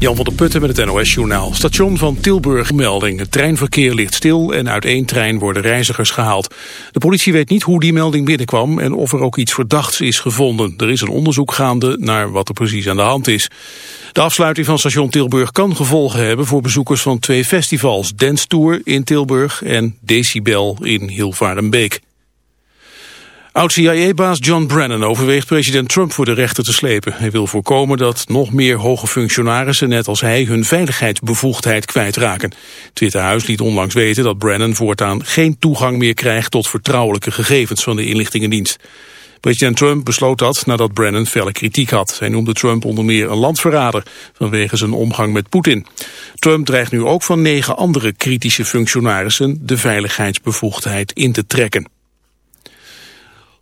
Jan van der Putten met het NOS-journaal. Station van Tilburg melding. Het treinverkeer ligt stil en uit één trein worden reizigers gehaald. De politie weet niet hoe die melding binnenkwam en of er ook iets verdachts is gevonden. Er is een onderzoek gaande naar wat er precies aan de hand is. De afsluiting van station Tilburg kan gevolgen hebben voor bezoekers van twee festivals. Dance Tour in Tilburg en Decibel in Hilvarenbeek. Oud-CIA-baas John Brennan overweegt president Trump voor de rechter te slepen. Hij wil voorkomen dat nog meer hoge functionarissen, net als hij, hun veiligheidsbevoegdheid kwijtraken. Het Witte Huis liet onlangs weten dat Brennan voortaan geen toegang meer krijgt tot vertrouwelijke gegevens van de inlichtingendienst. President Trump besloot dat nadat Brennan felle kritiek had. Hij noemde Trump onder meer een landverrader vanwege zijn omgang met Poetin. Trump dreigt nu ook van negen andere kritische functionarissen de veiligheidsbevoegdheid in te trekken.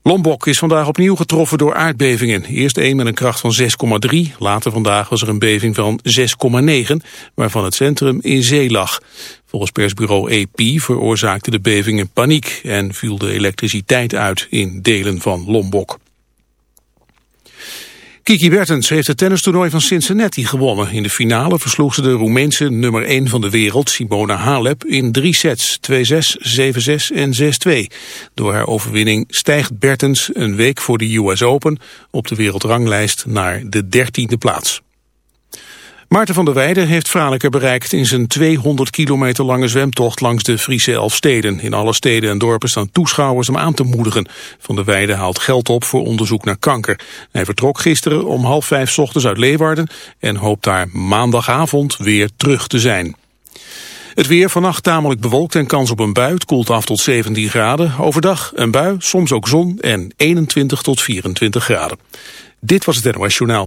Lombok is vandaag opnieuw getroffen door aardbevingen. Eerst één met een kracht van 6,3. Later vandaag was er een beving van 6,9, waarvan het centrum in zee lag. Volgens persbureau AP veroorzaakte de bevingen paniek en viel de elektriciteit uit in delen van Lombok. Kiki Bertens heeft het tennistoernooi van Cincinnati gewonnen. In de finale versloeg ze de Roemeense nummer 1 van de wereld, Simona Halep, in drie sets, 2-6, 7-6 en 6-2. Door haar overwinning stijgt Bertens een week voor de US Open op de wereldranglijst naar de dertiende plaats. Maarten van der Weijden heeft Franeker bereikt in zijn 200 kilometer lange zwemtocht langs de Friese Elfsteden. In alle steden en dorpen staan toeschouwers hem aan te moedigen. Van der Weijden haalt geld op voor onderzoek naar kanker. Hij vertrok gisteren om half vijf ochtends uit Leeuwarden en hoopt daar maandagavond weer terug te zijn. Het weer vannacht tamelijk bewolkt en kans op een bui. Het koelt af tot 17 graden. Overdag een bui, soms ook zon en 21 tot 24 graden. Dit was het NOS Journaal.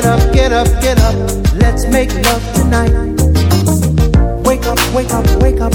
Get up, get up, get up. Let's make love tonight. Wake up, wake up, wake up,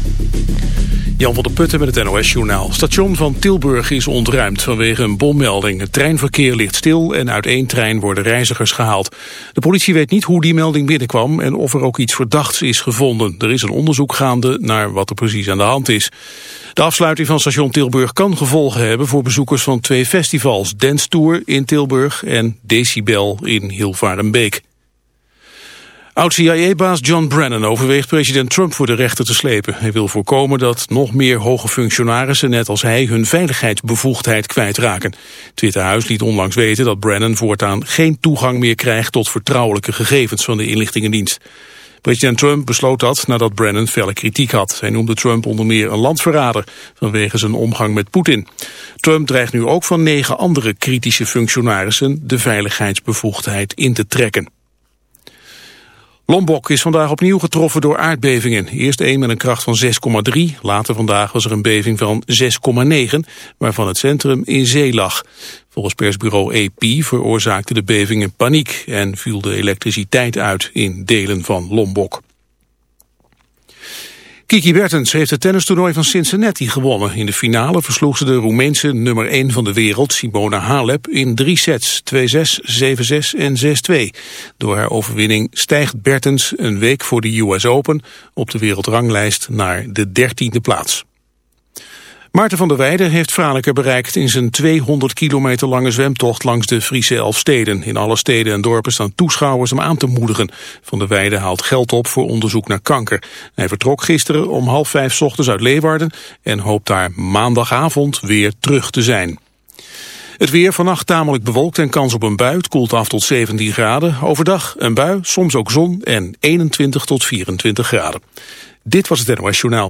Jan van der Putten met het NOS-journaal. Station van Tilburg is ontruimd vanwege een bommelding. Het treinverkeer ligt stil en uit één trein worden reizigers gehaald. De politie weet niet hoe die melding binnenkwam en of er ook iets verdachts is gevonden. Er is een onderzoek gaande naar wat er precies aan de hand is. De afsluiting van station Tilburg kan gevolgen hebben voor bezoekers van twee festivals. Dance Tour in Tilburg en Decibel in Hilvarenbeek. Oud-CIA-baas John Brennan overweegt president Trump voor de rechter te slepen. Hij wil voorkomen dat nog meer hoge functionarissen, net als hij, hun veiligheidsbevoegdheid kwijtraken. Het liet onlangs weten dat Brennan voortaan geen toegang meer krijgt tot vertrouwelijke gegevens van de inlichtingendienst. President Trump besloot dat nadat Brennan felle kritiek had. Hij noemde Trump onder meer een landverrader vanwege zijn omgang met Poetin. Trump dreigt nu ook van negen andere kritische functionarissen de veiligheidsbevoegdheid in te trekken. Lombok is vandaag opnieuw getroffen door aardbevingen. Eerst één met een kracht van 6,3. Later vandaag was er een beving van 6,9, waarvan het centrum in zee lag. Volgens persbureau AP veroorzaakte de bevingen paniek en viel de elektriciteit uit in delen van Lombok. Kiki Bertens heeft het tennistoernooi van Cincinnati gewonnen. In de finale versloeg ze de Roemeense nummer 1 van de wereld, Simona Halep, in drie sets, 2-6, 7-6 en 6-2. Door haar overwinning stijgt Bertens een week voor de US Open op de wereldranglijst naar de dertiende plaats. Maarten van der Weijden heeft Franeker bereikt in zijn 200 kilometer lange zwemtocht langs de Friese Elfsteden. In alle steden en dorpen staan toeschouwers hem aan te moedigen. Van der Weijden haalt geld op voor onderzoek naar kanker. Hij vertrok gisteren om half vijf ochtends uit Leeuwarden en hoopt daar maandagavond weer terug te zijn. Het weer vannacht tamelijk bewolkt en kans op een bui. Het koelt af tot 17 graden. Overdag een bui, soms ook zon en 21 tot 24 graden. Dit was het NOS Journaal.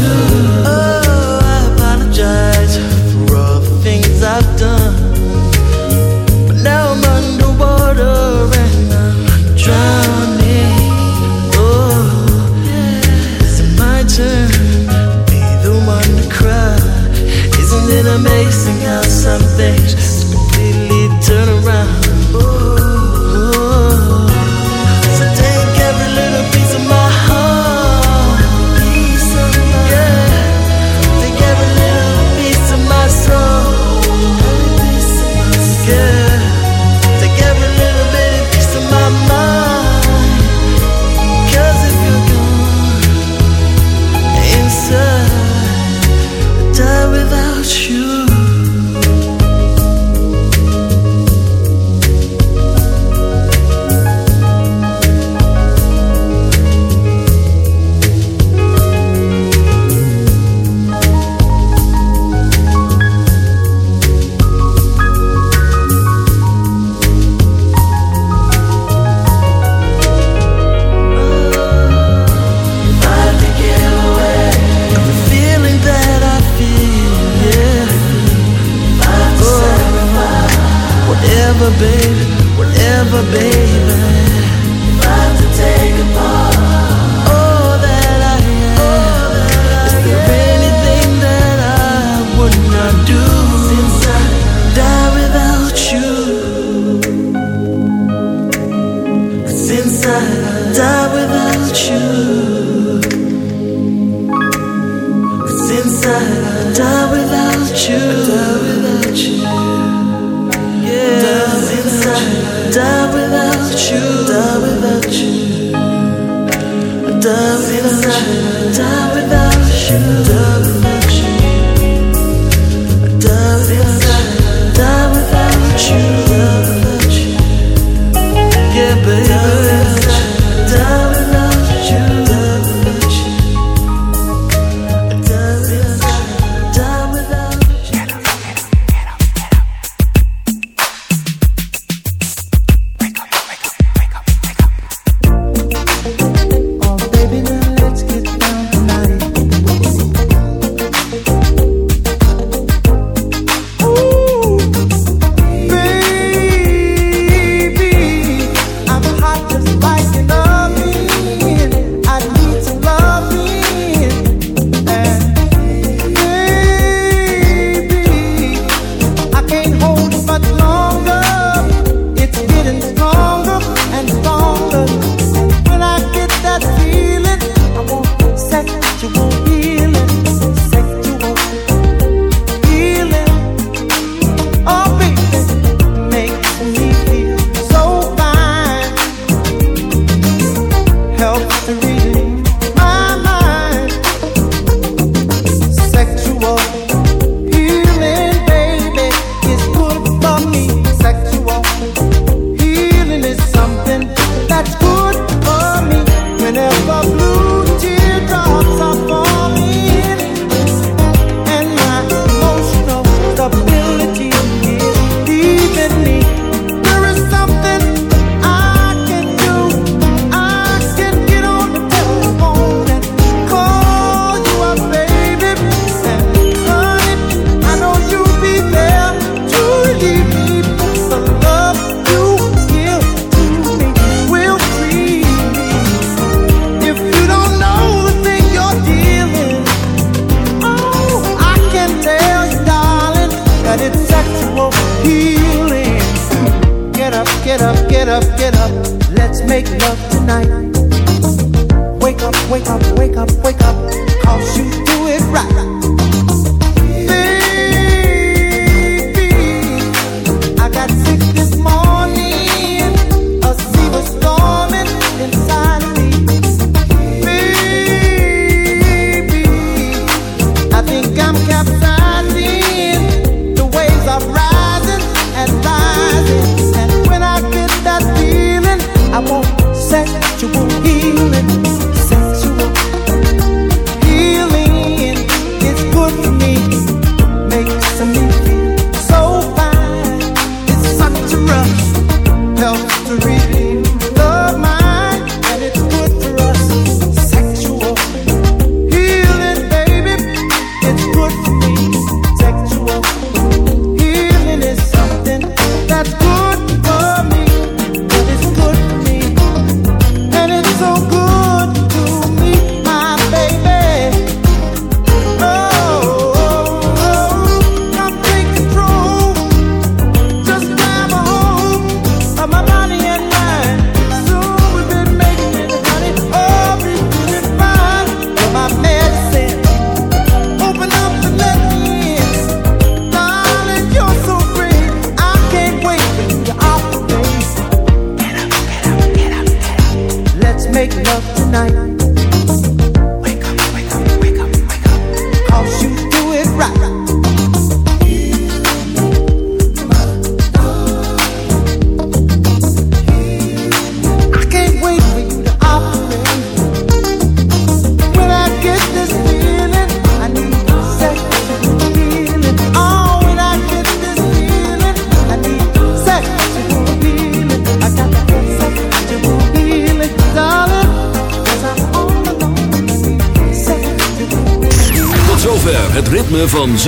still die without you. It's inside. I die without you. I die without you. Yeah. Die inside. I die without you. Die without you. Die without you. Die without you.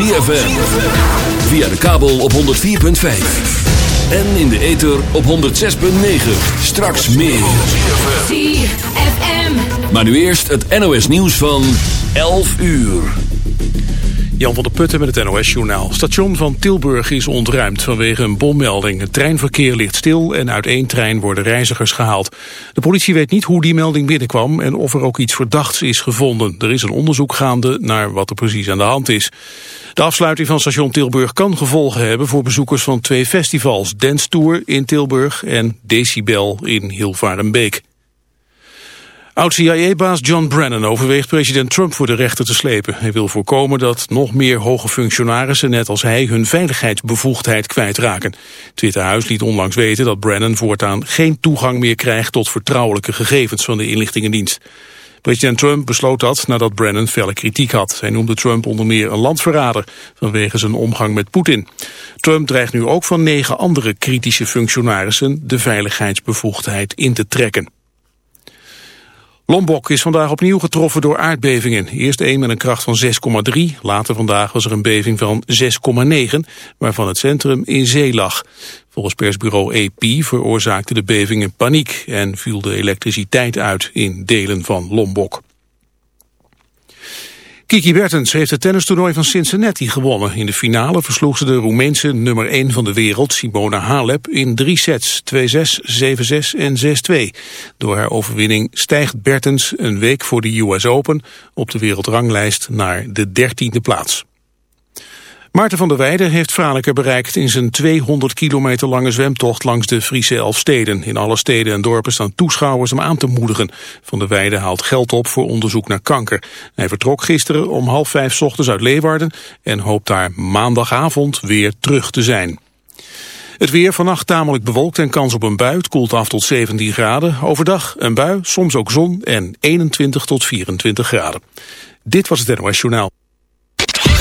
ZFM. Via de kabel op 104.5. En in de ether op 106.9. Straks meer. ZFM. Maar nu eerst het NOS nieuws van 11 uur. Jan van der Putten met het NOS-journaal. Station van Tilburg is ontruimd vanwege een bommelding. Het treinverkeer ligt stil en uit één trein worden reizigers gehaald. De politie weet niet hoe die melding binnenkwam en of er ook iets verdachts is gevonden. Er is een onderzoek gaande naar wat er precies aan de hand is. De afsluiting van station Tilburg kan gevolgen hebben voor bezoekers van twee festivals. Dance Tour in Tilburg en Decibel in Hilvarenbeek. Oud-CIA-baas John Brennan overweegt president Trump voor de rechter te slepen. Hij wil voorkomen dat nog meer hoge functionarissen, net als hij, hun veiligheidsbevoegdheid kwijtraken. Het Witte Huis liet onlangs weten dat Brennan voortaan geen toegang meer krijgt tot vertrouwelijke gegevens van de inlichtingendienst. President Trump besloot dat nadat Brennan felle kritiek had. Hij noemde Trump onder meer een landverrader vanwege zijn omgang met Poetin. Trump dreigt nu ook van negen andere kritische functionarissen de veiligheidsbevoegdheid in te trekken. Lombok is vandaag opnieuw getroffen door aardbevingen. Eerst één met een kracht van 6,3. Later vandaag was er een beving van 6,9, waarvan het centrum in zee lag. Volgens persbureau AP veroorzaakte de bevingen paniek en viel de elektriciteit uit in delen van Lombok. Kiki Bertens heeft het tennistoernooi van Cincinnati gewonnen. In de finale versloeg ze de Roemeense nummer 1 van de wereld, Simona Halep, in drie sets, 2-6, 7-6 en 6-2. Door haar overwinning stijgt Bertens een week voor de US Open op de wereldranglijst naar de dertiende plaats. Maarten van der Weijden heeft Franeker bereikt in zijn 200 kilometer lange zwemtocht langs de Friese Elfsteden. In alle steden en dorpen staan toeschouwers hem aan te moedigen. Van der Weijden haalt geld op voor onderzoek naar kanker. Hij vertrok gisteren om half vijf ochtends uit Leeuwarden en hoopt daar maandagavond weer terug te zijn. Het weer vannacht tamelijk bewolkt en kans op een bui. Het koelt af tot 17 graden. Overdag een bui, soms ook zon en 21 tot 24 graden. Dit was het NOS Journaal.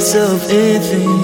of anything.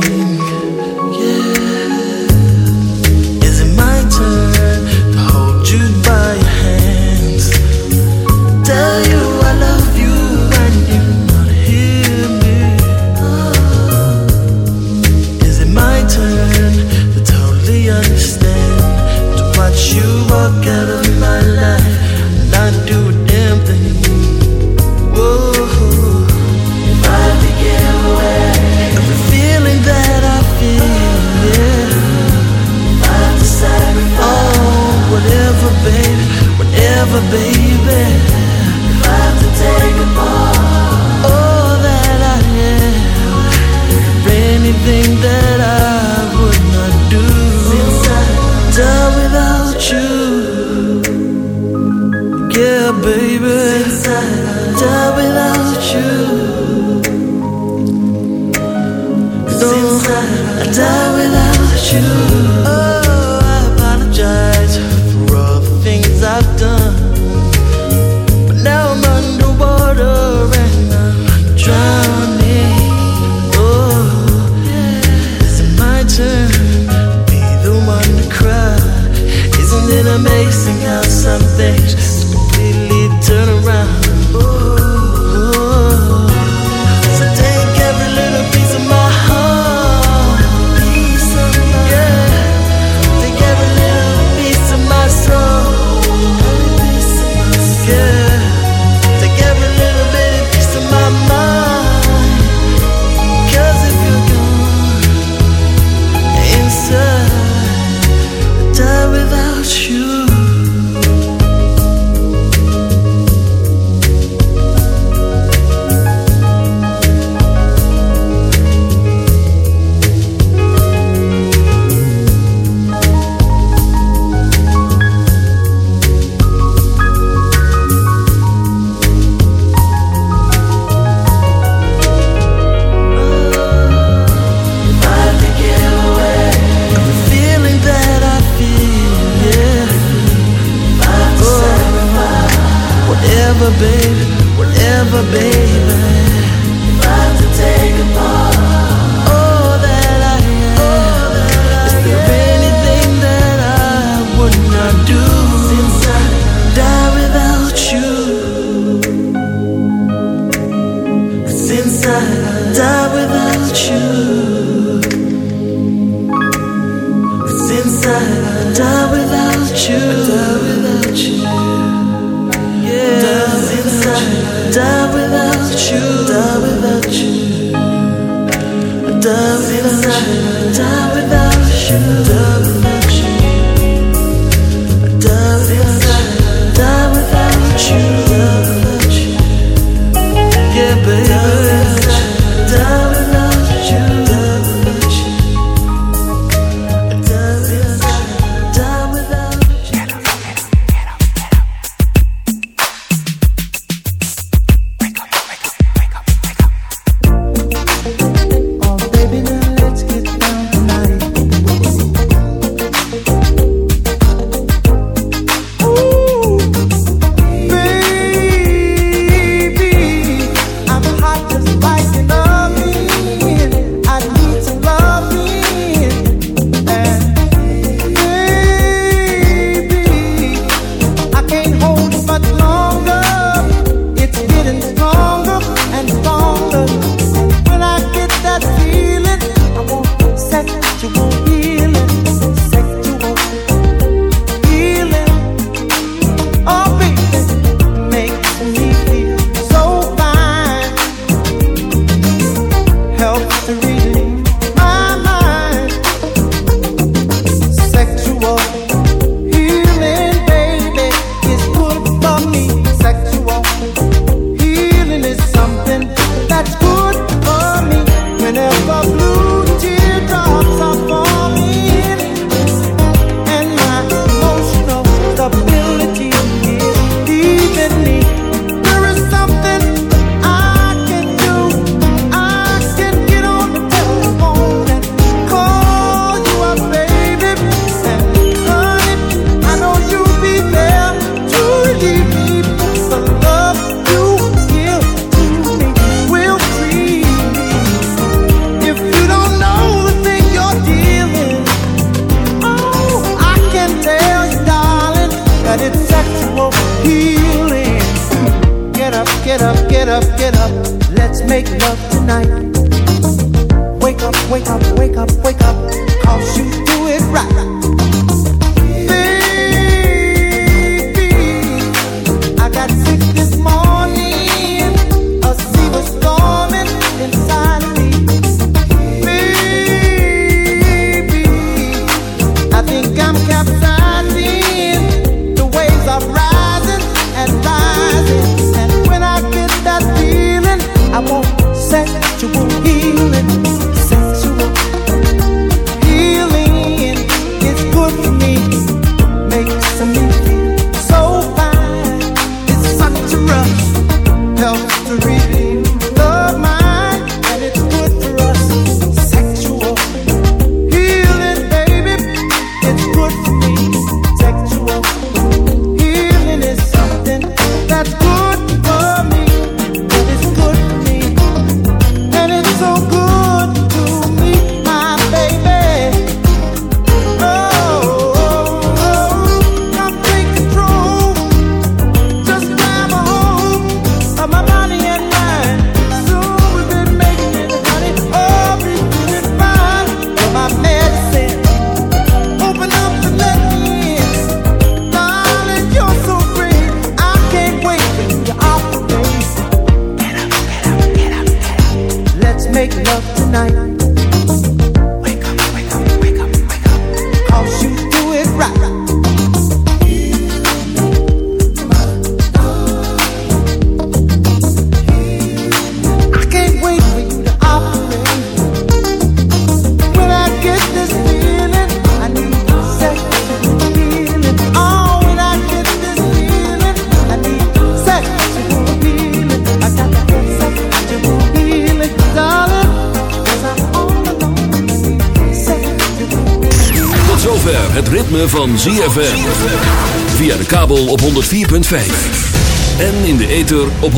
En in de ether op 106.9.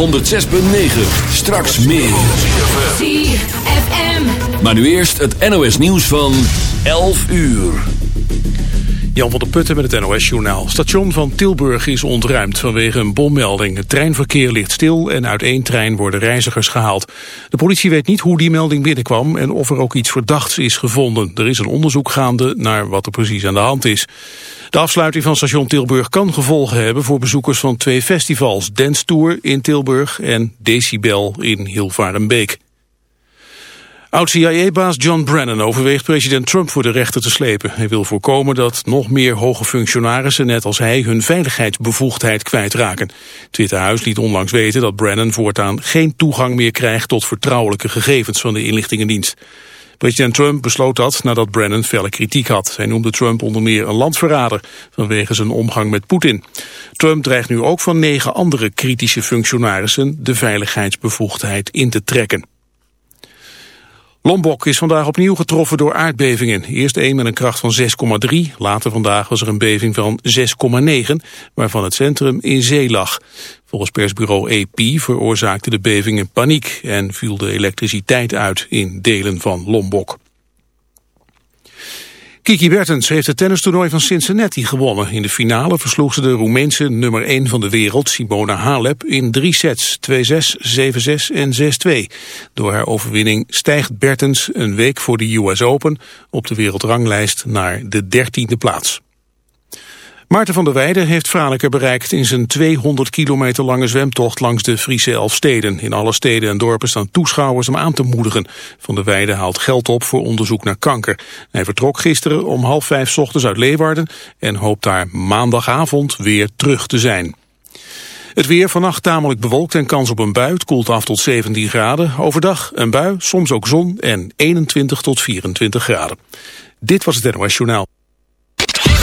Straks meer. ZFM. Maar nu eerst het NOS nieuws van 11 uur. Jan van der Putten met het NOS-journaal. Station van Tilburg is ontruimd vanwege een bommelding. Het treinverkeer ligt stil en uit één trein worden reizigers gehaald. De politie weet niet hoe die melding binnenkwam en of er ook iets verdachts is gevonden. Er is een onderzoek gaande naar wat er precies aan de hand is. De afsluiting van station Tilburg kan gevolgen hebben voor bezoekers van twee festivals. Dance Tour in Tilburg en Decibel in Hilvarenbeek. Oud-CIA-baas John Brennan overweegt president Trump voor de rechter te slepen. Hij wil voorkomen dat nog meer hoge functionarissen, net als hij, hun veiligheidsbevoegdheid kwijtraken. Het liet onlangs weten dat Brennan voortaan geen toegang meer krijgt tot vertrouwelijke gegevens van de inlichtingendienst. President Trump besloot dat nadat Brennan felle kritiek had. Hij noemde Trump onder meer een landverrader vanwege zijn omgang met Poetin. Trump dreigt nu ook van negen andere kritische functionarissen de veiligheidsbevoegdheid in te trekken. Lombok is vandaag opnieuw getroffen door aardbevingen. Eerst één met een kracht van 6,3. Later vandaag was er een beving van 6,9, waarvan het centrum in zee lag. Volgens persbureau AP veroorzaakte de bevingen paniek en viel de elektriciteit uit in delen van Lombok. Kiki Bertens heeft het tennistoernooi van Cincinnati gewonnen. In de finale versloeg ze de Roemeense nummer 1 van de wereld, Simona Halep, in drie sets, 2-6, 7-6 en 6-2. Door haar overwinning stijgt Bertens een week voor de US Open op de wereldranglijst naar de dertiende plaats. Maarten van der Weijden heeft Franeker bereikt in zijn 200 kilometer lange zwemtocht langs de Friese Elfsteden. In alle steden en dorpen staan toeschouwers hem aan te moedigen. Van der Weijden haalt geld op voor onderzoek naar kanker. Hij vertrok gisteren om half vijf ochtends uit Leeuwarden en hoopt daar maandagavond weer terug te zijn. Het weer vannacht tamelijk bewolkt en kans op een bui. Het koelt af tot 17 graden. Overdag een bui, soms ook zon en 21 tot 24 graden. Dit was het NOS Journaal.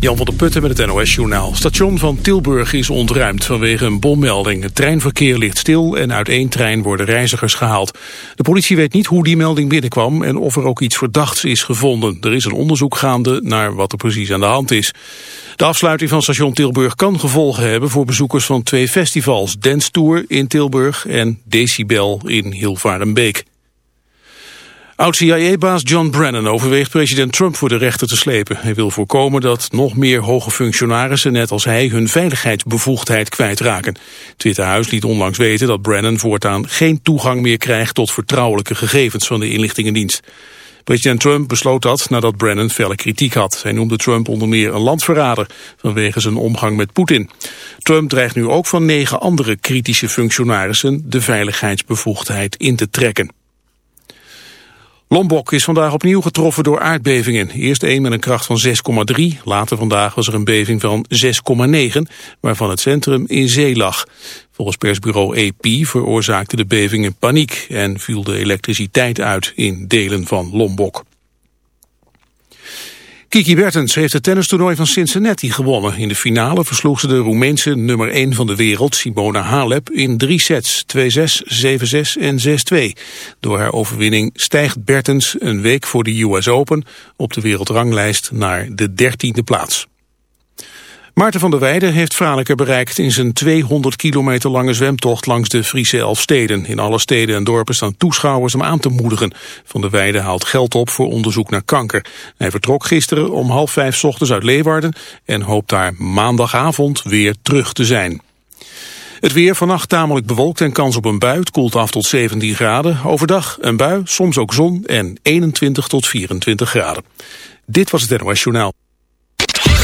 Jan van der Putten met het NOS-journaal. Station van Tilburg is ontruimd vanwege een bommelding. Het treinverkeer ligt stil en uit één trein worden reizigers gehaald. De politie weet niet hoe die melding binnenkwam en of er ook iets verdachts is gevonden. Er is een onderzoek gaande naar wat er precies aan de hand is. De afsluiting van station Tilburg kan gevolgen hebben voor bezoekers van twee festivals. Dance Tour in Tilburg en Decibel in Hilvarenbeek. Oud-CIA-baas John Brennan overweegt president Trump voor de rechter te slepen. Hij wil voorkomen dat nog meer hoge functionarissen net als hij hun veiligheidsbevoegdheid kwijtraken. Het Witte Huis liet onlangs weten dat Brennan voortaan geen toegang meer krijgt tot vertrouwelijke gegevens van de inlichtingendienst. President Trump besloot dat nadat Brennan felle kritiek had. Hij noemde Trump onder meer een landverrader vanwege zijn omgang met Poetin. Trump dreigt nu ook van negen andere kritische functionarissen de veiligheidsbevoegdheid in te trekken. Lombok is vandaag opnieuw getroffen door aardbevingen. Eerst een met een kracht van 6,3. Later vandaag was er een beving van 6,9, waarvan het centrum in zee lag. Volgens persbureau AP veroorzaakte de bevingen paniek en viel de elektriciteit uit in delen van Lombok. Kiki Bertens heeft het tennistoernooi van Cincinnati gewonnen. In de finale versloeg ze de Roemeense nummer 1 van de wereld, Simona Halep, in drie sets, 2-6, 7-6 en 6-2. Door haar overwinning stijgt Bertens een week voor de US Open op de wereldranglijst naar de dertiende plaats. Maarten van der Weijden heeft Franeker bereikt in zijn 200 kilometer lange zwemtocht langs de Friese Elfsteden. In alle steden en dorpen staan toeschouwers om aan te moedigen. Van der Weijden haalt geld op voor onderzoek naar kanker. Hij vertrok gisteren om half vijf ochtends uit Leeuwarden en hoopt daar maandagavond weer terug te zijn. Het weer vannacht tamelijk bewolkt en kans op een bui. Het koelt af tot 17 graden. Overdag een bui, soms ook zon en 21 tot 24 graden. Dit was het NOS Journaal.